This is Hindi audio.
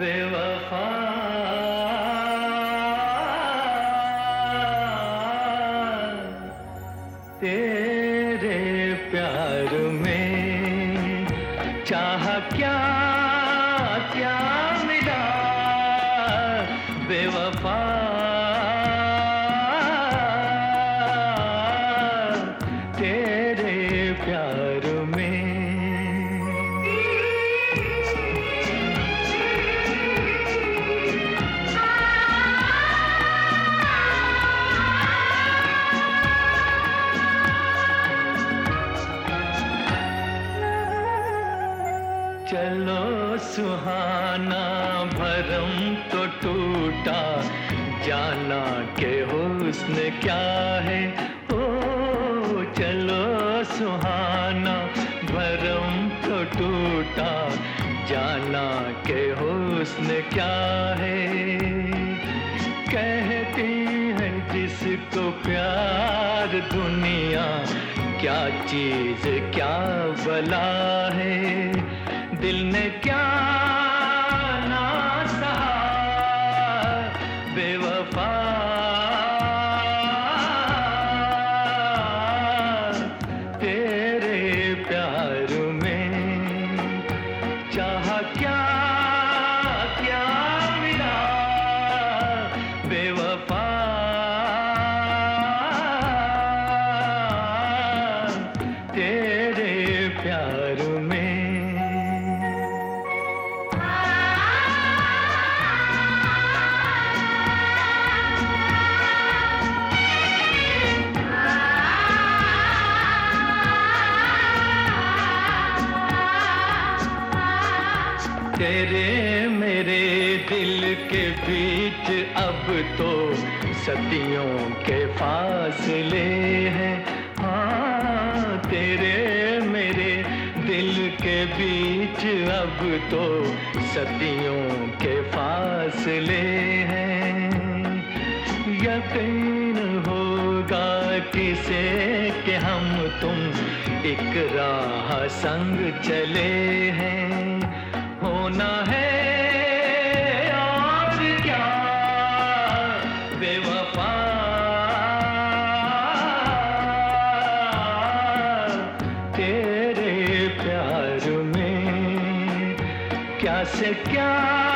बेवफा। तेरे प्यार में चाह क्या क्या चलो सुहाना, भरम तो टूटा। जाना के हुस्न क्या है? ओ, चलो सुहाना, भरम तो टूटा। जाना के हुस्न क्या है? कहती है जिसको प्यार दुनिया, क्या चीज़, क्या बला है? दिल ने क्या तेरे मेरे दिल के बीच अब तो सदियों के फासले हैं। हाँ तेरे मेरे दिल के बीच अब तो सदियों के फासले हैं। यकीन होगा किसे कि हम तुम एक राह संग चले हैं। होना है। और क्या बेवफा? तेरे प्यार में क्या से क्या